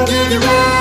I'll give you right.